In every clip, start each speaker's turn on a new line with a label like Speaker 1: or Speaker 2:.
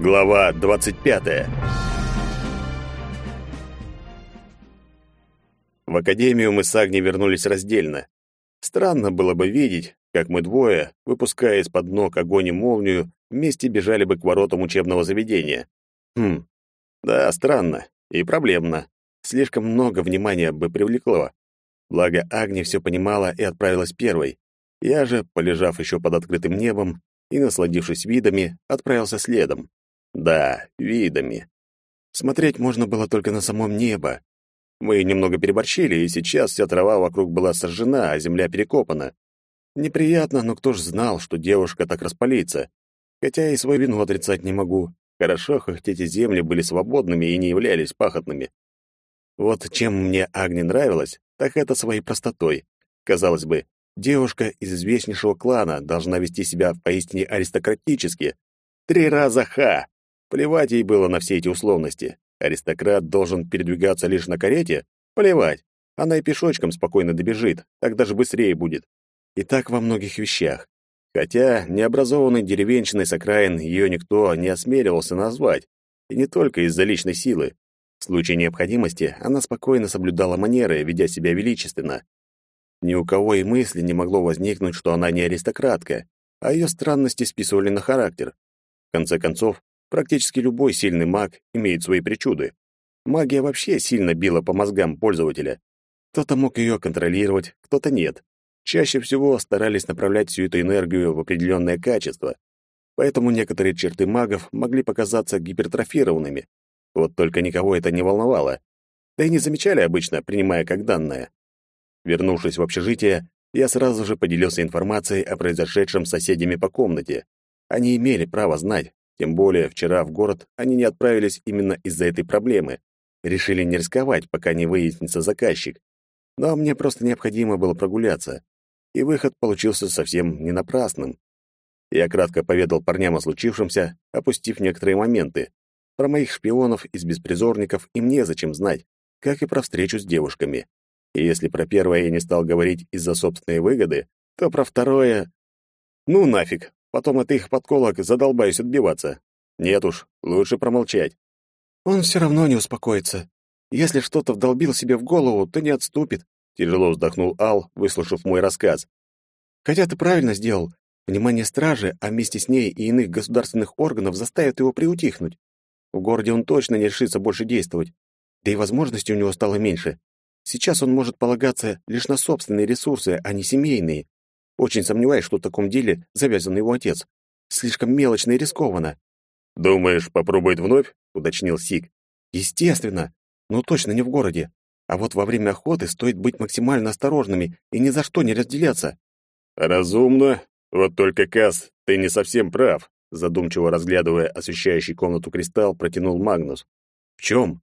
Speaker 1: Глава 25. В академию мы с Агней вернулись раздельно. Странно было бы видеть, как мы двое, выпуская из-под ног огонь и молнию, вместе бежали бы к воротам учебного заведения. Хм. Да, странно и проблемно. Слишком много внимания бы привлекло. Благо Агни все понимала и отправилась первой. Я же, полежав еще под открытым небом и насладившись видами, отправился следом. Да, видами. Смотреть можно было только на самом небо. Мы немного переборщили, и сейчас вся трава вокруг была сожжена, а земля перекопана. Неприятно, но кто ж знал, что девушка так распалится. Хотя и свою вину отрицать не могу. Хорошо, хоть эти земли были свободными и не являлись пахотными. Вот чем мне Агни нравилось, так это своей простотой. Казалось бы, девушка из известнейшего клана должна вести себя поистине аристократически. Три раза ха! Плевать ей было на все эти условности. Аристократ должен передвигаться лишь на карете? Плевать. Она и пешочком спокойно добежит, так даже быстрее будет. И так во многих вещах. Хотя необразованной деревенщиной с окраин ее никто не осмеливался назвать. И не только из-за личной силы. В случае необходимости она спокойно соблюдала манеры, ведя себя величественно. Ни у кого и мысли не могло возникнуть, что она не аристократка, а ее странности списывали на характер. В конце концов, Практически любой сильный маг имеет свои причуды. Магия вообще сильно била по мозгам пользователя. Кто-то мог ее контролировать, кто-то нет. Чаще всего старались направлять всю эту энергию в определенное качество. Поэтому некоторые черты магов могли показаться гипертрофированными. Вот только никого это не волновало. Да и не замечали обычно, принимая как данное. Вернувшись в общежитие, я сразу же поделился информацией о произошедшем с соседями по комнате. Они имели право знать, тем более вчера в город они не отправились именно из-за этой проблемы. Решили не рисковать, пока не выяснится заказчик. Но мне просто необходимо было прогуляться. И выход получился совсем не напрасным. Я кратко поведал парням о случившемся, опустив некоторые моменты. Про моих шпионов из беспризорников им незачем знать, как и про встречу с девушками. И если про первое я не стал говорить из-за собственной выгоды, то про второе... Ну нафиг, Потом от их подколок задолбаюсь отбиваться. Нет уж, лучше промолчать. Он все равно не успокоится. Если что-то вдолбил себе в голову, то не отступит. Тяжело вздохнул Ал, выслушав мой рассказ. Хотя ты правильно сделал. Внимание стражи, а вместе с ней и иных государственных органов заставит его приутихнуть. В городе он точно не решится больше действовать. Да и возможностей у него стало меньше. Сейчас он может полагаться лишь на собственные ресурсы, а не семейные. Очень сомневаюсь, что в таком деле завязан его отец. Слишком мелочно и рискованно. «Думаешь, попробует вновь?» — уточнил Сик. «Естественно. Но точно не в городе. А вот во время охоты стоит быть максимально осторожными и ни за что не разделяться». «Разумно. Вот только, Кас, ты не совсем прав», задумчиво разглядывая освещающий комнату кристалл, протянул Магнус. «В чем?»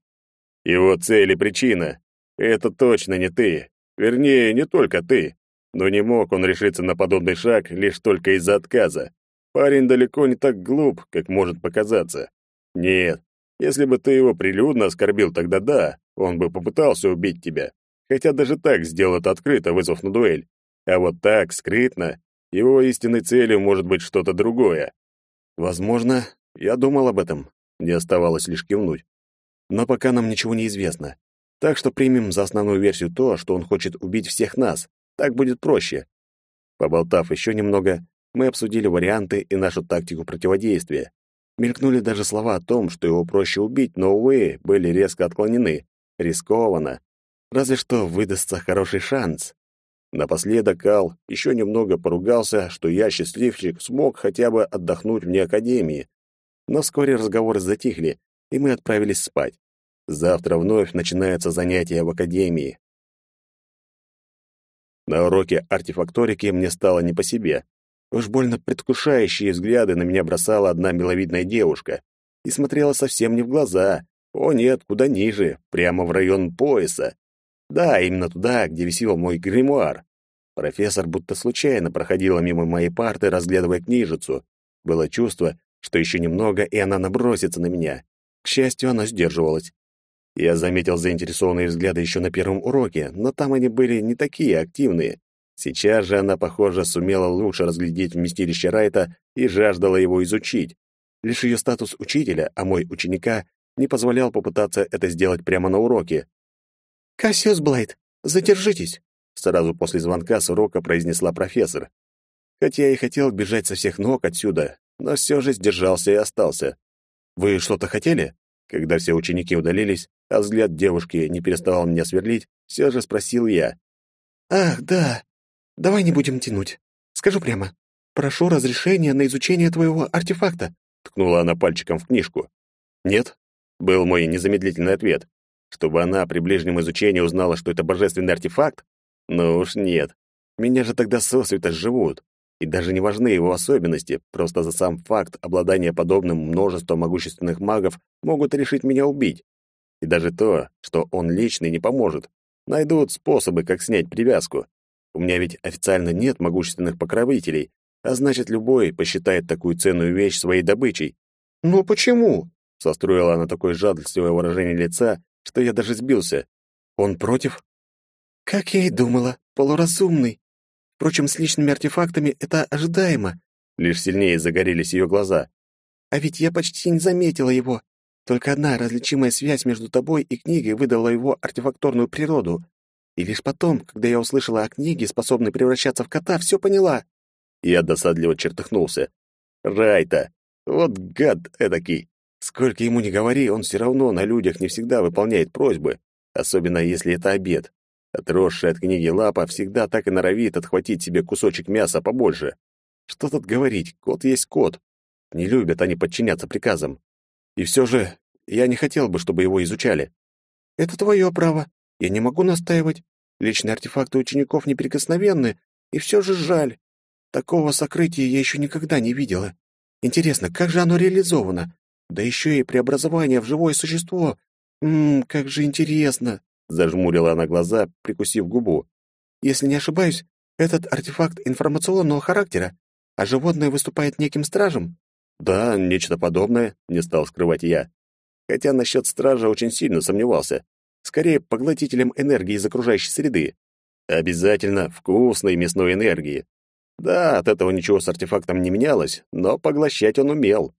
Speaker 1: «Его цель и причина. Это точно не ты. Вернее, не только ты. Но не мог он решиться на подобный шаг лишь только из-за отказа. Парень далеко не так глуп, как может показаться. Нет, если бы ты его прилюдно оскорбил, тогда да, он бы попытался убить тебя. Хотя даже так сделал это открыто, вызвав на дуэль. А вот так, скрытно, его истинной целью может быть что-то другое. Возможно, я думал об этом. Не оставалось лишь кивнуть. Но пока нам ничего не известно. Так что примем за основную версию то, что он хочет убить всех нас. Так будет проще. Поболтав еще немного, мы обсудили варианты и нашу тактику противодействия. Мелькнули даже слова о том, что его проще убить, но, увы, были резко отклонены. Рискованно. Разве что выдастся хороший шанс. Напоследок Кал еще немного поругался, что я, счастливчик, смог хотя бы отдохнуть вне академии. Но вскоре разговоры затихли, и мы отправились спать. Завтра вновь начинается занятие в академии. На уроке артефакторики мне стало не по себе. Уж больно предвкушающие взгляды на меня бросала одна миловидная девушка. И смотрела совсем не в глаза. О нет, куда ниже, прямо в район пояса. Да, именно туда, где висел мой гримуар. Профессор будто случайно проходила мимо моей парты, разглядывая книжицу. Было чувство, что еще немного, и она набросится на меня. К счастью, она сдерживалась. Я заметил заинтересованные взгляды еще на первом уроке, но там они были не такие активные. Сейчас же она, похоже, сумела лучше разглядеть вместилище Райта и жаждала его изучить. Лишь ее статус учителя, а мой ученика, не позволял попытаться это сделать прямо на уроке.
Speaker 2: «Кассиус Блайт, задержитесь!»
Speaker 1: Сразу после звонка с урока произнесла профессор. Хотя я и хотел бежать со всех ног отсюда, но все же сдержался и остался. «Вы что-то хотели?» Когда все ученики удалились, а взгляд девушки не переставал меня сверлить, все же спросил я.
Speaker 2: «Ах, да. Давай не будем тянуть. Скажу прямо. Прошу разрешения на изучение твоего артефакта»,
Speaker 1: ткнула она пальчиком в книжку. «Нет», — был мой незамедлительный ответ. Чтобы она при ближнем изучении узнала, что это божественный артефакт? Ну уж нет. Меня же тогда сосвета живут. И даже не важны его особенности, просто за сам факт обладания подобным множеством могущественных магов могут решить меня убить. И даже то, что он личный, не поможет. Найдут способы, как снять привязку. У меня ведь официально нет могущественных покровителей, а значит, любой посчитает такую ценную вещь своей добычей. «Ну почему?» — состроила она такое жадностивое выражение лица, что я даже сбился. «Он против?»
Speaker 2: «Как я и думала, полуразумный. Впрочем, с личными артефактами это ожидаемо.
Speaker 1: Лишь сильнее загорелись ее глаза.
Speaker 2: А ведь я почти не заметила его. Только одна различимая связь между тобой и книгой выдала его артефакторную природу. И лишь потом, когда я услышала о книге, способной превращаться в кота, все поняла.
Speaker 1: Я досадливо чертыхнулся. Райта! Вот гад эдакий! Сколько ему ни говори, он все равно на людях не всегда выполняет просьбы, особенно если это обед. Отросшая от книги лапа всегда так и норовит отхватить себе кусочек мяса побольше. Что тут говорить, кот есть кот. Не любят они подчиняться приказам. И все же я не хотел бы, чтобы его изучали.
Speaker 2: Это твое право. Я не могу настаивать. Личные артефакты учеников неприкосновенны, и все же жаль. Такого сокрытия я еще никогда не видела. Интересно, как же оно реализовано? Да еще и преобразование в живое существо. Ммм, как же интересно.
Speaker 1: Зажмурила она глаза, прикусив губу.
Speaker 2: Если не ошибаюсь, этот артефакт информационного характера, а животное выступает неким стражем?
Speaker 1: Да, нечто подобное, не стал скрывать я. Хотя насчет стража очень сильно сомневался. Скорее, поглотителем энергии из окружающей среды. Обязательно вкусной мясной энергии. Да, от этого ничего с артефактом не менялось, но поглощать он умел.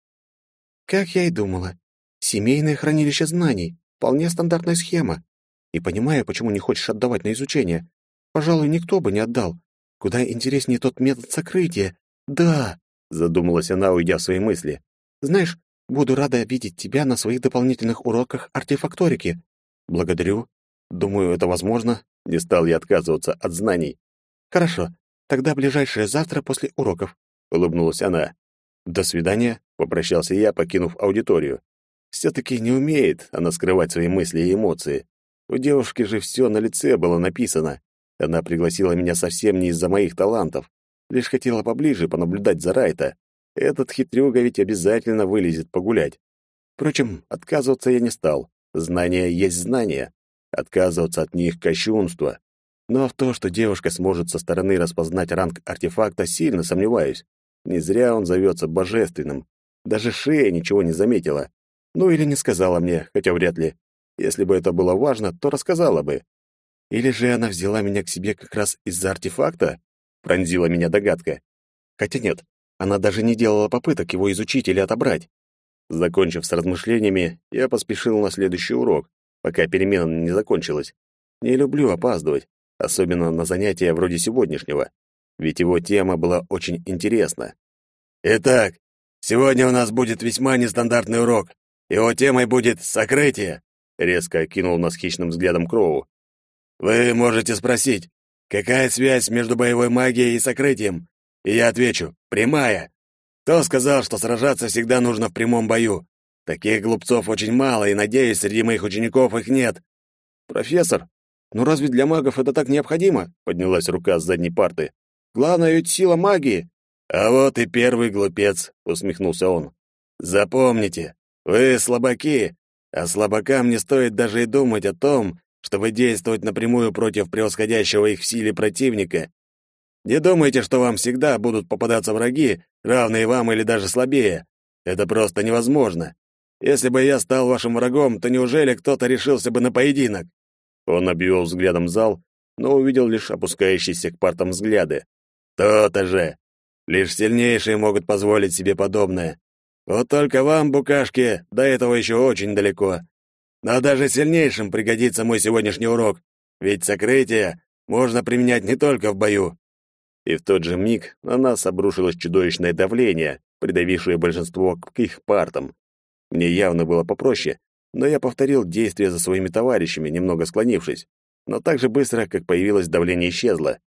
Speaker 2: Как я и думала. Семейное хранилище знаний. Вполне стандартная схема и понимаю, почему не хочешь отдавать на изучение. Пожалуй, никто бы не отдал. Куда интереснее тот метод сокрытия. Да, задумалась она, уйдя в свои мысли. Знаешь, буду рада видеть тебя на своих дополнительных уроках артефакторики.
Speaker 1: Благодарю. Думаю, это возможно. Не стал я отказываться от знаний.
Speaker 2: Хорошо. Тогда ближайшее завтра после уроков,
Speaker 1: улыбнулась она. До свидания, попрощался я, покинув аудиторию. Все-таки не умеет она скрывать свои мысли и эмоции. У девушки же все на лице было написано. Она пригласила меня совсем не из-за моих талантов. Лишь хотела поближе понаблюдать за Райта. Этот хитрюга ведь обязательно вылезет погулять. Впрочем, отказываться я не стал. Знания есть знания. Отказываться от них — кощунство. Но в то, что девушка сможет со стороны распознать ранг артефакта, сильно сомневаюсь. Не зря он зовется божественным. Даже Шея ничего не заметила. Ну или не сказала мне, хотя вряд ли. Если бы это было важно, то рассказала бы. Или же она взяла меня к себе как раз из-за артефакта? Пронзила меня догадка. Хотя нет, она даже не делала попыток его изучить или отобрать. Закончив с размышлениями, я поспешил на следующий урок, пока перемена не закончилась. Не люблю опаздывать, особенно на занятия вроде сегодняшнего, ведь его тема была очень интересна. Итак, сегодня у нас будет весьма нестандартный урок. Его темой будет сокрытие. Резко окинул нас хищным взглядом Кроу. «Вы можете спросить, какая связь между боевой магией и сокрытием? И я отвечу, прямая. Кто сказал, что сражаться всегда нужно в прямом бою? Таких глупцов очень мало, и, надеюсь, среди моих учеников их нет». «Профессор, ну разве для магов это так необходимо?» Поднялась рука с задней парты. «Главное ведь сила магии». «А вот и первый глупец», — усмехнулся он. «Запомните, вы слабаки, а слабакам не стоит даже и думать о том, чтобы действовать напрямую против превосходящего их в силе противника. Не думайте, что вам всегда будут попадаться враги, равные вам или даже слабее. Это просто невозможно. Если бы я стал вашим врагом, то неужели кто-то решился бы на поединок?» Он обвел взглядом зал, но увидел лишь опускающиеся к партам взгляды. «То-то же! Лишь сильнейшие могут позволить себе подобное. Вот только вам, букашки, до этого еще очень далеко. Но даже сильнейшим пригодится мой сегодняшний урок, ведь сокрытие можно применять не только в бою. И в тот же миг на нас обрушилось чудовищное давление, придавившее большинство к их партам. Мне явно было попроще, но я повторил действия за своими товарищами, немного склонившись. Но так же быстро, как появилось, давление исчезло.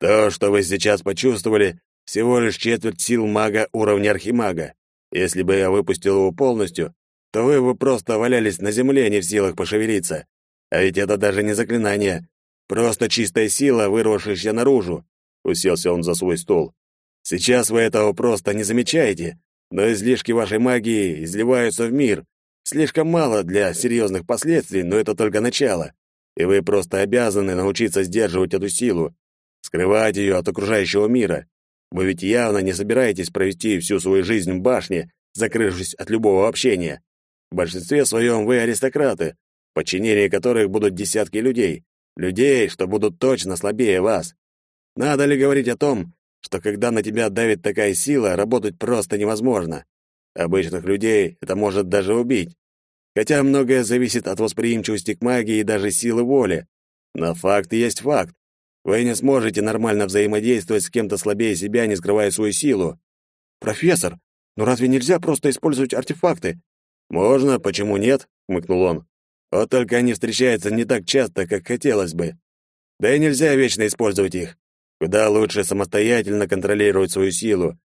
Speaker 1: То, что вы сейчас почувствовали, всего лишь четверть сил мага уровня архимага. Если бы я выпустил его полностью, то вы бы просто валялись на земле, не в силах пошевелиться. А ведь это даже не заклинание. Просто чистая сила, вырвавшаяся наружу. Уселся он за свой стол. Сейчас вы этого просто не замечаете, но излишки вашей магии изливаются в мир. Слишком мало для серьезных последствий, но это только начало. И вы просто обязаны научиться сдерживать эту силу, скрывать ее от окружающего мира. Вы ведь явно не собираетесь провести всю свою жизнь в башне, закрывшись от любого общения. В большинстве своем вы аристократы, в подчинении которых будут десятки людей. Людей, что будут точно слабее вас. Надо ли говорить о том, что когда на тебя давит такая сила, работать просто невозможно? Обычных людей это может даже убить. Хотя многое зависит от восприимчивости к магии и даже силы воли. Но факт есть факт. Вы не сможете нормально взаимодействовать с кем-то слабее себя, не скрывая свою силу.
Speaker 2: Профессор, ну разве нельзя просто использовать артефакты?
Speaker 1: Можно, почему нет? хмыкнул он. Вот только они встречаются не так часто, как хотелось бы. Да и нельзя вечно использовать их. Куда лучше самостоятельно контролировать свою силу.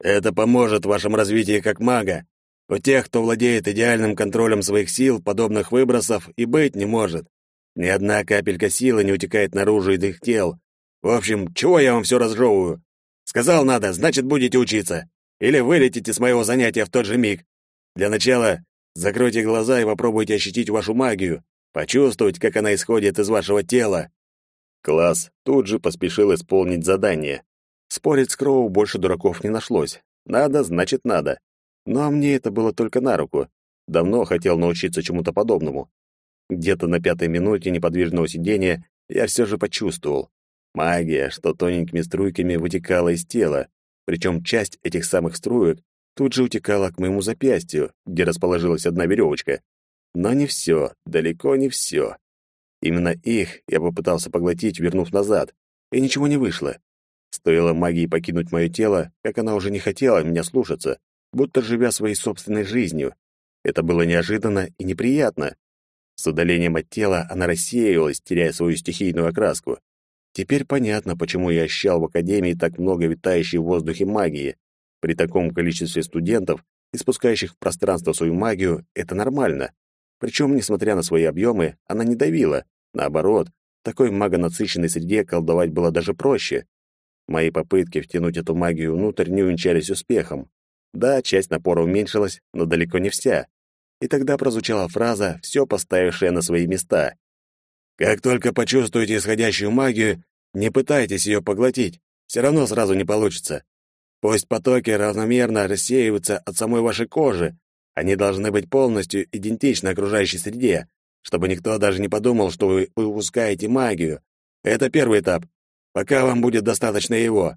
Speaker 1: Это поможет в вашем развитии как мага. У тех, кто владеет идеальным контролем своих сил, подобных выбросов и быть не может. Ни одна капелька силы не утекает наружу из их тел. В общем, чего я вам все разжевываю? Сказал надо, значит, будете учиться. Или вылетите с моего занятия в тот же миг. Для начала закройте глаза и попробуйте ощутить вашу магию, почувствовать, как она исходит из вашего тела. Класс тут же поспешил исполнить задание. Спорить с Кроу больше дураков не нашлось. Надо, значит, надо. Но мне это было только на руку. Давно хотел научиться чему-то подобному. Где-то на пятой минуте неподвижного сидения я все же почувствовал. Магия, что тоненькими струйками вытекала из тела, причем часть этих самых струек тут же утекала к моему запястью, где расположилась одна веревочка. Но не все, далеко не все. Именно их я попытался поглотить, вернув назад, и ничего не вышло. Стоило магии покинуть мое тело, как она уже не хотела меня слушаться, будто живя своей собственной жизнью. Это было неожиданно и неприятно, с удалением от тела она рассеивалась, теряя свою стихийную окраску. Теперь понятно, почему я ощущал в Академии так много витающей в воздухе магии. При таком количестве студентов, испускающих в пространство свою магию, это нормально. Причем, несмотря на свои объемы, она не давила. Наоборот, в такой магонасыщенной среде колдовать было даже проще. Мои попытки втянуть эту магию внутрь не увенчались успехом. Да, часть напора уменьшилась, но далеко не вся. И тогда прозвучала фраза, все поставившая на свои места. «Как только почувствуете исходящую магию, не пытайтесь ее поглотить, все равно сразу не получится. Пусть потоки равномерно рассеиваются от самой вашей кожи, они должны быть полностью идентичны окружающей среде, чтобы никто даже не подумал, что вы выпускаете магию. Это первый этап. Пока вам будет достаточно его».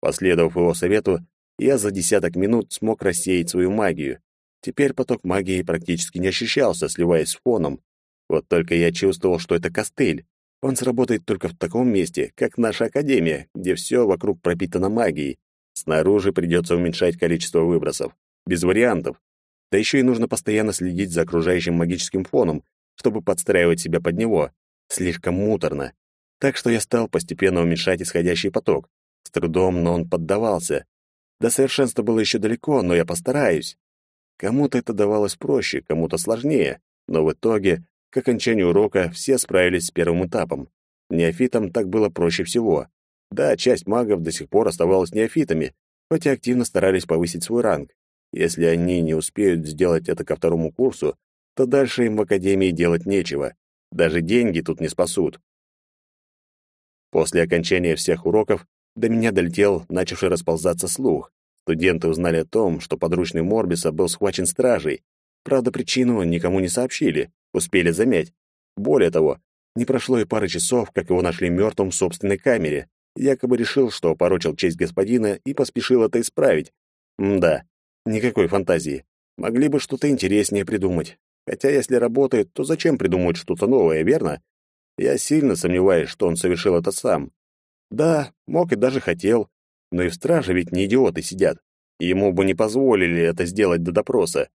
Speaker 1: Последовав его совету, я за десяток минут смог рассеять свою магию. Теперь поток магии практически не ощущался, сливаясь с фоном. Вот только я чувствовал, что это костыль. Он сработает только в таком месте, как наша академия, где все вокруг пропитано магией. Снаружи придется уменьшать количество выбросов. Без вариантов. Да еще и нужно постоянно следить за окружающим магическим фоном, чтобы подстраивать себя под него. Слишком муторно. Так что я стал постепенно уменьшать исходящий поток. С трудом, но он поддавался. До совершенства было еще далеко, но я постараюсь. Кому-то это давалось проще, кому-то сложнее, но в итоге, к окончанию урока, все справились с первым этапом. Неофитам так было проще всего. Да, часть магов до сих пор оставалась неофитами, хоть и активно старались повысить свой ранг. Если они не успеют сделать это ко второму курсу, то дальше им в академии делать нечего. Даже деньги тут не спасут. После окончания всех уроков до меня долетел начавший расползаться слух. Студенты узнали о том, что подручный Морбиса был схвачен стражей. Правда, причину никому не сообщили, успели замять. Более того, не прошло и пары часов, как его нашли мертвым в собственной камере. Якобы решил, что опорочил честь господина и поспешил это исправить. Мда, Никакой фантазии. Могли бы что-то интереснее придумать. Хотя если работает, то зачем придумывать что-то новое, верно? Я сильно сомневаюсь, что он совершил это сам. Да, мог и даже хотел, но и в страже ведь не идиоты сидят. ему бы не позволили это сделать до допроса.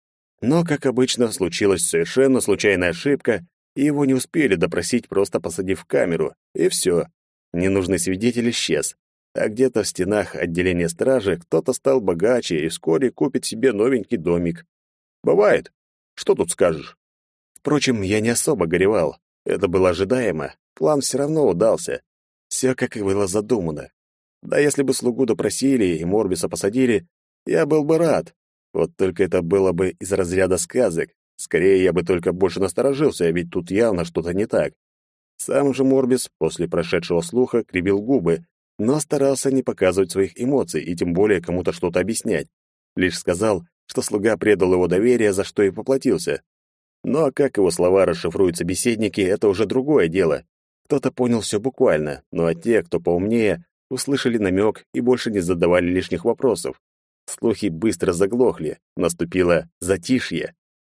Speaker 1: Но, как обычно, случилась совершенно случайная ошибка, и его не успели допросить, просто посадив в камеру, и все. Ненужный свидетель исчез. А где-то в стенах отделения стражи кто-то стал богаче и вскоре купит себе новенький домик. Бывает. Что тут скажешь? Впрочем, я не особо горевал. Это было ожидаемо. План все равно удался. Все как и было задумано. Да если бы слугу допросили и Морбиса посадили, я был бы рад. Вот только это было бы из разряда сказок. Скорее, я бы только больше насторожился, ведь тут явно что-то не так. Сам же Морбис после прошедшего слуха кривил губы, но старался не показывать своих эмоций и тем более кому-то что-то объяснять. Лишь сказал, что слуга предал его доверие, за что и поплатился. А как его слова расшифруют собеседники, это уже другое дело. Кто-то понял все буквально, ну а те, кто поумнее, услышали намек и больше не задавали лишних вопросов. Слухи быстро заглохли, наступило затишье.